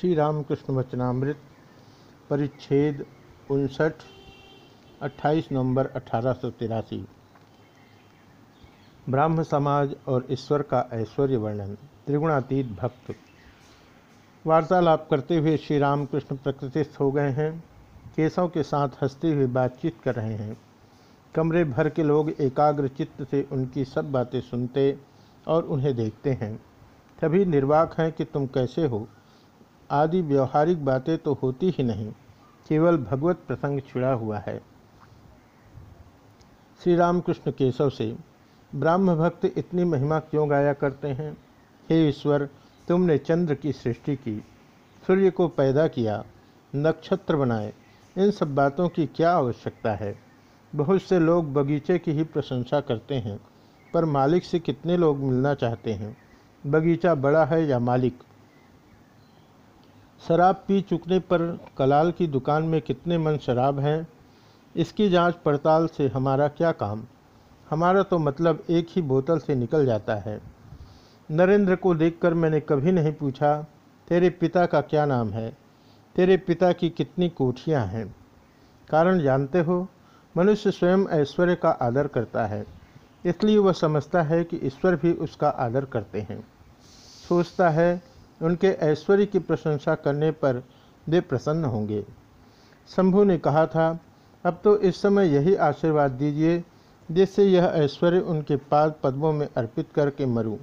श्री रामकृष्ण वचनामृत, परिच्छेद उनसठ 28 नवंबर अठारह ब्राह्म समाज और ईश्वर का ऐश्वर्य वर्णन, त्रिगुणातीत भक्त। वार्तालाप करते हुए श्री रामकृष्ण प्रकृतिस्थ हो गए हैं, केशव के साथ हँसते हुए बातचीत कर रहे हैं। कमरे भर के लोग एकाग्र चित्त से उनकी सब बातें सुनते और उन्हें देखते हैं। तभी निर्वाक हैं कि तुम कैसे हो? आदि व्यवहारिक बातें तो होती ही नहीं, केवल भगवत प्रसंग छिड़ा हुआ है। श्री रामकृष्ण केशव से, ब्राह्म भक्त इतनी महिमा क्यों गाया करते हैं? हे ईश्वर, तुमने चंद्र की सृष्टि की, सूर्य को पैदा किया, नक्षत्र बनाए, इन सब बातों की क्या आवश्यकता है? बहुत से लोग बगीचे की ही प्रशंसा करते हैं, पर मालिक से कितने लोग मिलना चाहते हैं? बगीचा बड़ा है या मालिक? शराब पी चुकने पर कलाल की दुकान में कितने मन शराब हैं? इसकी जाँच पड़ताल से हमारा क्या काम? हमारा तो मतलब एक ही बोतल से निकल जाता है। नरेंद्र को देखकर मैंने कभी नहीं पूछा, तेरे पिता का क्या नाम है? तेरे पिता की कितनी कोठियाँ हैं? कारण जानते हो, मनुष्य स्वयं ऐश्वर्य का आदर करता है। इसलिए वह समझता है कि ईश्वर भी उसका आदर करते हैं। सोचता है उनके ऐश्वर्य की प्रशंसा करने पर वे प्रसन्न होंगे। शंभु ने कहा था, अब तो इस समय यही आशीर्वाद दीजिए जिससे यह ऐश्वर्य उनके पाद पद्मों में अर्पित करके मरूं।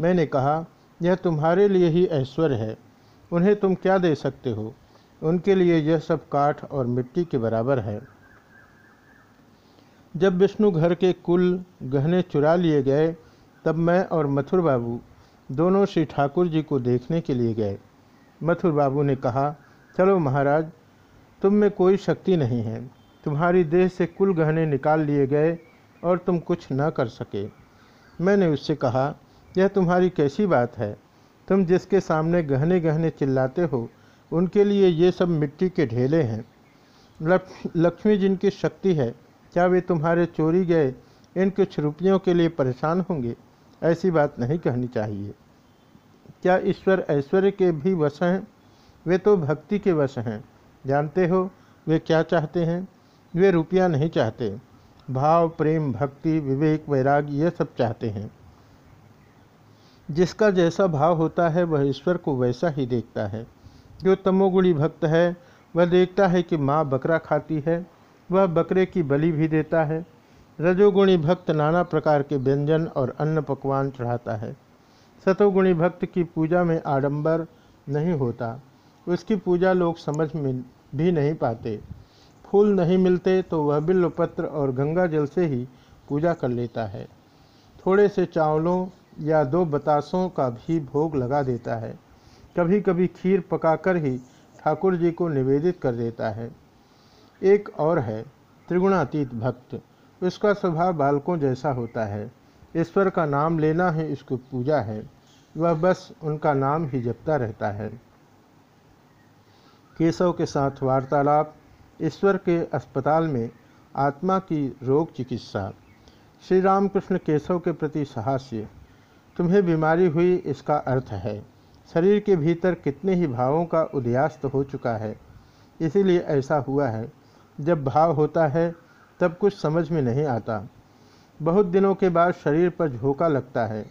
मैंने कहा, यह तुम्हारे लिए ही ऐश्वर्य है। उन्हें तुम क्या दे सकते हो? उनके लिए यह सब काठ और मिट्टी के बराबर है। जब विष्णु घर के कुल गहने चुरा लिए गए, तब मैं और मथुर बाबू दोनों श्री ठाकुर जी को देखने के लिए गए। मथुर बाबू ने कहा, चलो महाराज, तुम में कोई शक्ति नहीं है। तुम्हारी देह से कुल गहने निकाल लिए गए और तुम कुछ न कर सके। मैंने उससे कहा, यह तुम्हारी कैसी बात है? तुम जिसके सामने गहने गहने चिल्लाते हो, उनके लिए ये सब मिट्टी के ढेले हैं। लक्ष्मी जिनकी शक्ति है, क्या वे तुम्हारे चोरी गए इन कुछ रुपयों के लिए परेशान होंगे? ऐसी बात नहीं कहनी चाहिए। क्या ईश्वर ऐश्वर्य के भी वश हैं? वे तो भक्ति के वश हैं। जानते हो, वे क्या चाहते हैं? वे रुपया नहीं चाहते। भाव, प्रेम, भक्ति, विवेक, वैराग, ये सब चाहते हैं। जिसका जैसा भाव होता है, वह ईश्वर को वैसा ही देखता है। जो तमोगुणी भक्त है, वह देखता है कि माँ बकरा खाती है, वह बकरे की बलि भी देता है। रजोगुणी भक्त नाना प्रकार के व्यंजन और अन्न पकवान चढ़ाता है। सतोगुणी भक्त की पूजा में आडंबर नहीं होता। उसकी पूजा लोग समझ में भी नहीं पाते। फूल नहीं मिलते तो वह बिल्वपत्र और गंगा जल से ही पूजा कर लेता है। थोड़े से चावलों या दो बतासों का भी भोग लगा देता है। कभी कभी खीर पकाकर ही ठाकुर जी को निवेदित कर देता है। एक और है, त्रिगुणातीत भक्त। उसका स्वभाव बालकों जैसा होता है। ईश्वर का नाम लेना ही इसको पूजा है। वह बस उनका नाम ही जपता रहता है। केशव के साथ वार्तालाप, ईश्वर के अस्पताल में आत्मा की रोग चिकित्सा। श्री रामकृष्ण केशव के प्रति सहास्य। तुम्हें बीमारी हुई इसका अर्थ है। शरीर के भीतर कितने ही भावों का उदयास्त हो चुका है। इसीलिए ऐसा हुआ है। जब भाव होता है तब कुछ समझ में नहीं आता। बहुत दिनों के बाद शरीर पर झोंका लगता है।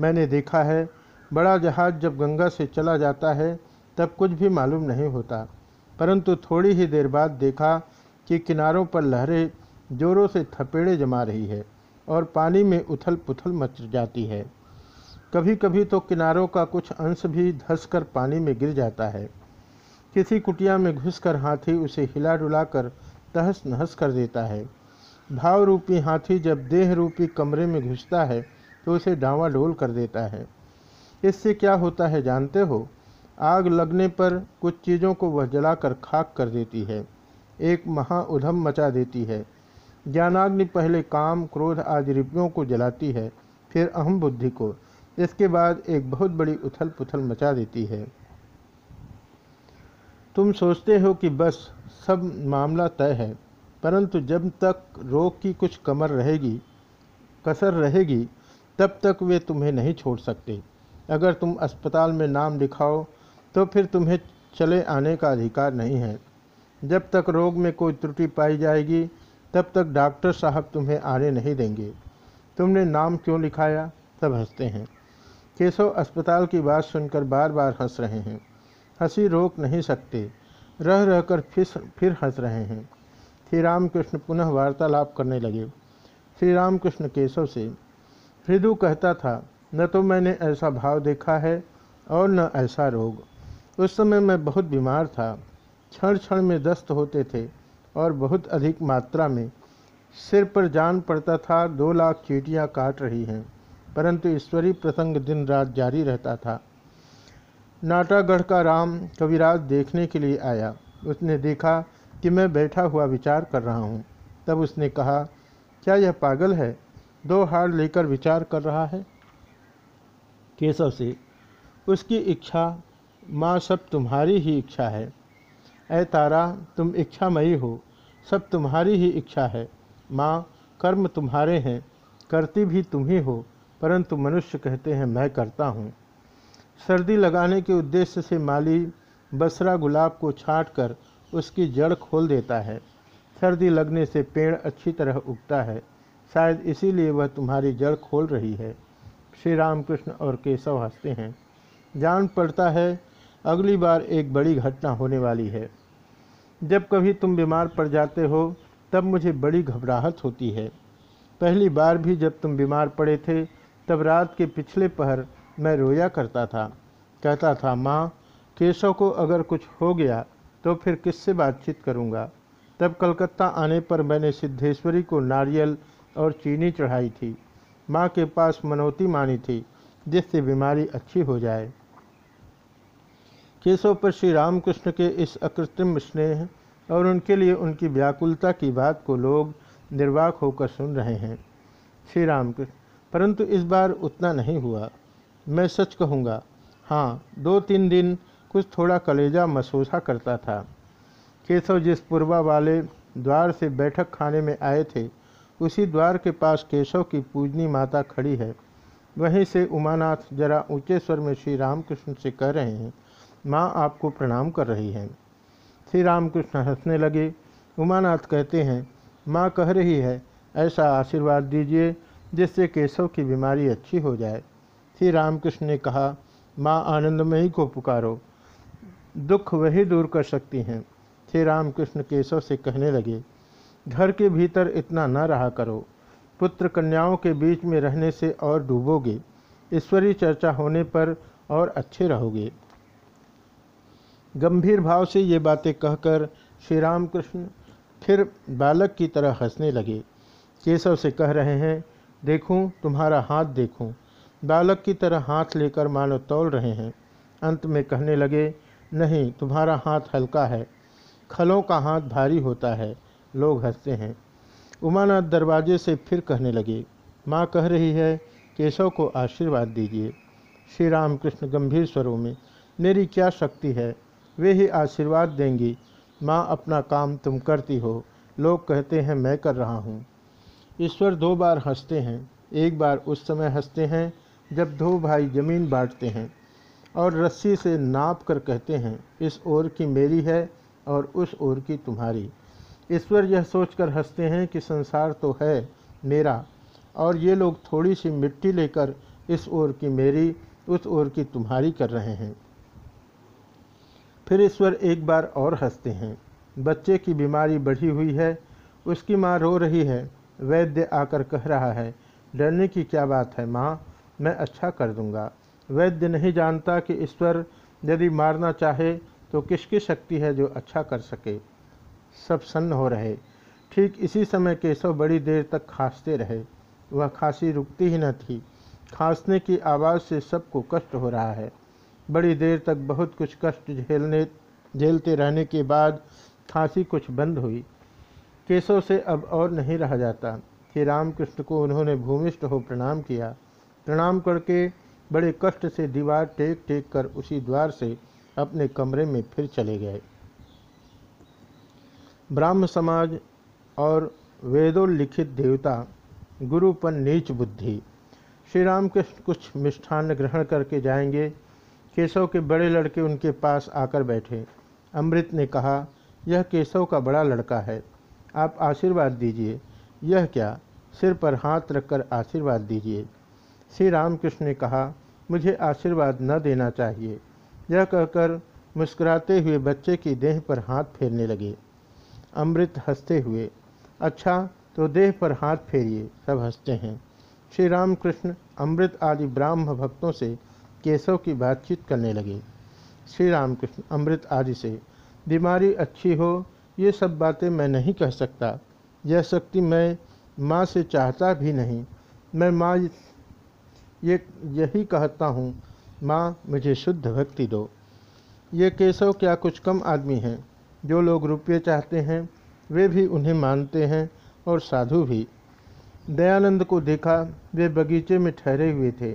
मैंने देखा है, बड़ा जहाज़ जब गंगा से चला जाता है, तब कुछ भी मालूम नहीं होता। परंतु थोड़ी ही देर बाद देखा कि किनारों पर लहरें जोरों से थपेड़े जमा रही है और पानी में उथल पुथल मच जाती है। कभी कभी तो किनारों का कुछ अंश भी धंसकर पानी में गिर जाता है। किसी कुटिया में घुसकर हाथी उसे हिला डुलाकर तहस नहस कर देता है। भाव रूपी हाथी जब देह रूपी कमरे में घुसता है तो उसे डावाडोल कर देता है। इससे क्या होता है जानते हो? आग लगने पर कुछ चीज़ों को वह जलाकर खाक कर देती है। एक महा उधम मचा देती है। ज्ञानाग्नि पहले काम, क्रोध आदि रिपियों को जलाती है, फिर अहम बुद्धि को। इसके बाद एक बहुत बड़ी उथल पुथल मचा देती है। तुम सोचते हो कि बस सब मामला तय है, परंतु जब तक रोग की कुछ कमर रहेगी, कसर रहेगी, तब तक वे तुम्हें नहीं छोड़ सकते। अगर तुम अस्पताल में नाम लिखाओ तो फिर तुम्हें चले आने का अधिकार नहीं है। जब तक रोग में कोई त्रुटि पाई जाएगी, तब तक डॉक्टर साहब तुम्हें आने नहीं देंगे। तुमने नाम क्यों लिखाया? सब हँसते हैं। केशव अस्पताल की बात सुनकर बार बार हंस रहे हैं। हँसी रोक नहीं सकते। रह रहकर फिर फिर हंस रहे हैं। श्री रामकृष्ण पुनः वार्तालाप करने लगे। श्री रामकृष्ण केशव से, हृदु कहता था, न तो मैंने ऐसा भाव देखा है और न ऐसा रोग। उस समय मैं बहुत बीमार था। क्षण क्षण में दस्त होते थे और बहुत अधिक मात्रा में। सिर पर जान पड़ता था, दो लाख चीटियाँ काट रही हैं, परंतु ईश्वरी प्रसंग दिन रात जारी रहता था। नाटागढ़ का राम कविराज देखने के लिए आया। उसने देखा कि मैं बैठा हुआ विचार कर रहा हूँ। तब उसने कहा, क्या यह पागल है? दो हार लेकर विचार कर रहा है? केशव से, उसकी इच्छा माँ सब तुम्हारी ही इच्छा है। ऐ तारा, तुम इच्छामयी हो। सब तुम्हारी ही इच्छा है। माँ, कर्म तुम्हारे हैं। करती भी तुम ही हो, परंतु मनुष्य कहते हैं, मैं करता हूँ। सर्दी लगाने के उद्देश्य से माली बसरा गुलाब को छाट कर उसकी जड़ खोल देता है। सर्दी लगने से पेड़ अच्छी तरह उगता है। शायद इसीलिए वह तुम्हारी जड़ खोल रही है। श्री रामकृष्ण और केशव हँसते हैं। जान पड़ता है, अगली बार एक बड़ी घटना होने वाली है। जब कभी तुम बीमार पड़ जाते हो, तब मुझे बड़ी घबराहट होती है। पहली बार भी जब तुम बीमार पड़े थे, तब रात के पिछले पहर मैं रोया करता था। कहता था, माँ, केशव को अगर कुछ हो गया तो फिर किससे बातचीत करूँगा? तब कलकत्ता आने पर मैंने सिद्धेश्वरी को नारियल और चीनी चढ़ाई थी। माँ के पास मनोती मानी थी, जिससे बीमारी अच्छी हो जाए। केशव पर श्री रामकृष्ण के इस अकृत्रिम स्नेह और उनके लिए उनकी व्याकुलता की बात को लोग निर्वाक होकर सुन रहे हैं। श्री रामकृष्ण, परंतु इस बार उतना नहीं हुआ। मैं सच कहूँगा हाँ दो तीन दिन कुछ थोड़ा कलेजा मसूसा करता था। केशव जिस पूर्वा वाले द्वार से बैठक खाने में आए थे, उसी द्वार के पास केशव की पूजनी माता खड़ी है। वहीं से उमानाथ जरा ऊँचे स्वर में श्री रामकृष्ण से कह रहे हैं, माँ आपको प्रणाम कर रही हैं। श्री रामकृष्ण हंसने लगे। उमानाथ कहते हैं, माँ कह रही है, ऐसा आशीर्वाद दीजिए जिससे केशव की बीमारी अच्छी हो जाए। श्री रामकृष्ण ने कहा, माँ आनंदमयी को पुकारो। दुख वही दूर कर सकती हैं। श्री रामकृष्ण केशव से कहने लगे, घर के भीतर इतना न रहा करो। पुत्र कन्याओं के बीच में रहने से और डूबोगे। ईश्वरीय चर्चा होने पर और अच्छे रहोगे। गंभीर भाव से ये बातें कहकर श्री रामकृष्ण फिर बालक की तरह हंसने लगे। केशव से कह रहे हैं, देखूँ, तुम्हारा हाथ देखूँ। बालक की तरह हाथ लेकर मानो तौल रहे हैं। अंत में कहने लगे, नहीं, तुम्हारा हाथ हल्का है। खलों का हाथ भारी होता है। लोग हँसते हैं। उमानाथ दरवाजे से फिर कहने लगे, माँ कह रही है, केशव को आशीर्वाद दीजिए। श्री राम कृष्ण गंभीर स्वरों में, मेरी क्या शक्ति है? वे ही आशीर्वाद देंगी। माँ अपना काम तुम करती हो। लोग कहते हैं, मैं कर रहा हूँ। ईश्वर दो बार हँसते हैं। एक बार उस समय हँसते हैं जब दो भाई ज़मीन बांटते हैं और रस्सी से नाप कर कहते हैं, इस ओर की मेरी है और उस ओर की तुम्हारी। ईश्वर यह सोचकर हँसते हैं कि संसार तो है मेरा, और ये लोग थोड़ी सी मिट्टी लेकर इस ओर की मेरी, उस ओर की तुम्हारी कर रहे हैं। फिर ईश्वर एक बार और हँसते हैं। बच्चे की बीमारी बढ़ी हुई है, उसकी माँ रो रही है, वैद्य आकर कह रहा है, डरने की क्या बात है, माँ? मैं अच्छा कर दूँगा। वैद्य नहीं जानता कि ईश्वर यदि मारना चाहे तो किसकी शक्ति है जो अच्छा कर सके। सब सन्न हो रहे। ठीक इसी समय केशव बड़ी देर तक खांसते रहे। वह खांसी रुकती ही न थी। खांसने की आवाज़ से सबको कष्ट हो रहा है। बड़ी देर तक बहुत कुछ कष्ट झेलने, झेलते रहने के बाद खांसी कुछ बंद हुई। केशव से अब और नहीं रहा जाता। कि रामकृष्ण को उन्होंने भूमिष्ठ हो प्रणाम किया। प्रणाम करके बड़े कष्ट से दीवार टेक टेक कर उसी द्वार से अपने कमरे में फिर चले गए। ब्राह्म समाज और वेदोल्लिखित देवता, गुरु पर नीच बुद्धि श्री राम कृष्ण कुछ मिष्ठान्न ग्रहण करके जाएँगे। केशव के बड़े लड़के उनके पास आकर बैठे। अमृत ने कहा, यह केशव का बड़ा लड़का है। आप आशीर्वाद दीजिए। यह क्या? सिर पर हाथ रखकर आशीर्वाद दीजिए। श्री रामकृष्ण ने कहा, मुझे आशीर्वाद न देना चाहिए। यह कहकर मुस्कुराते हुए बच्चे की देह पर हाथ फेरने लगे। अमृत हँसते हुए अच्छा तो देह पर हाथ फेरिए, सब हँसते हैं। श्री रामकृष्ण अमृत आदि ब्राह्म भक्तों से केशव की बातचीत करने लगे। श्री रामकृष्ण अमृत आदि से, बीमारी अच्छी हो, ये सब बातें मैं नहीं कह सकता। यह शक्ति मैं माँ से चाहता भी नहीं। मैं माँ ये, यही कहता हूँ, माँ, मुझे शुद्ध भक्ति दो। ये केशव क्या कुछ कम आदमी हैं? जो लोग रुपये चाहते हैं, वे भी उन्हें मानते हैं और साधु भी। दयानंद को देखा, वे बगीचे में ठहरे हुए थे।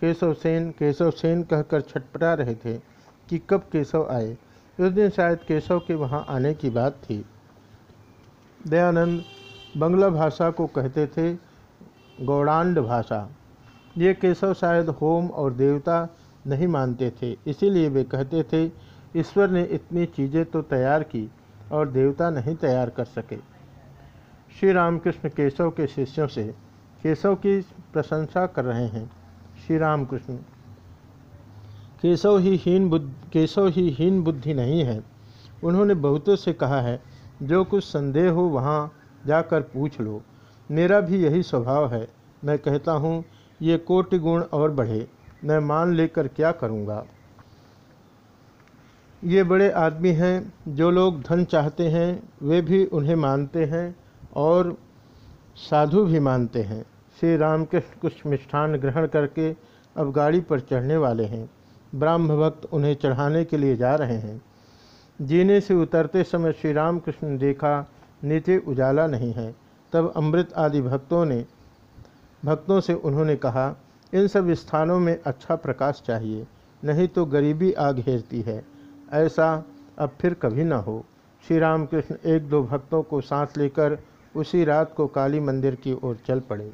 केशव सेन केशव सेन कहकर छटपटा रहे थे कि कब केशव आए। उस दिन शायद केशव के वहाँ आने की बात थी। दयानंद बंगला भाषा को कहते थे, गौड़ांड भाषा। ये केशव शायद होम और देवता नहीं मानते थे, इसीलिए वे कहते थे, ईश्वर ने इतनी चीज़ें तो तैयार की और देवता नहीं तैयार कर सके। श्री रामकृष्ण केशव के शिष्यों से केशव की प्रशंसा कर रहे हैं। श्री रामकृष्ण, केशव ही हीन बुद्ध, केशव ही हीन बुद्धि नहीं है। उन्होंने बहुतों से कहा है, जो कुछ संदेह हो वहाँ जाकर पूछ लो। मेरा भी यही स्वभाव है। मैं कहता हूँ ये कोटि गुण और बढ़े, मैं मान लेकर क्या करूँगा? ये बड़े आदमी हैं, जो लोग धन चाहते हैं, वे भी उन्हें मानते हैं और साधु भी मानते हैं। श्री रामकृष्ण कुछ मिष्ठान ग्रहण करके अब गाड़ी पर चढ़ने वाले हैं। ब्राह्म भक्त उन्हें चढ़ाने के लिए जा रहे हैं। जीने से उतरते समय श्री रामकृष्ण ने देखा, नीचे उजाला नहीं है। तब अमृत आदि भक्तों ने भक्तों से उन्होंने कहा, इन सब स्थानों में अच्छा प्रकाश चाहिए, नहीं तो गरीबी आ घेरती है। ऐसा अब फिर कभी ना हो। श्री रामकृष्ण एक दो भक्तों को साथ लेकर उसी रात को काली मंदिर की ओर चल पड़े।